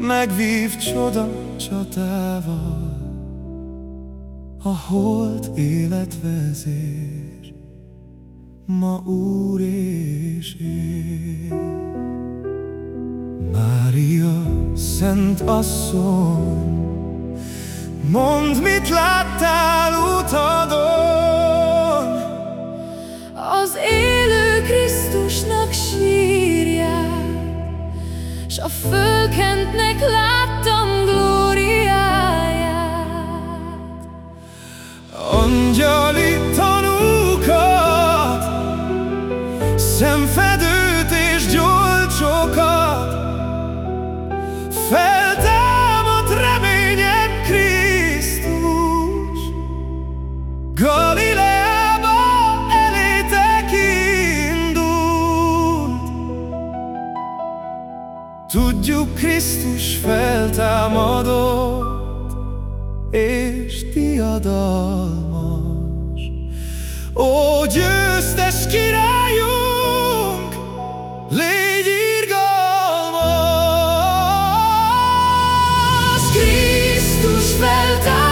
megvív csoda csatával, a holt életvezér, ma Úr és én. Mária, Szent Asszony, mondd, mit láttál s a fölkentnek láttam glóriáját. Angyali tanúkat, szemfedőt és gyolcsokat, Tudjuk, Krisztus feltámadott, és diadalmas. Ó, győztes királyunk, légy irgalmas! Krisztus feltámadt,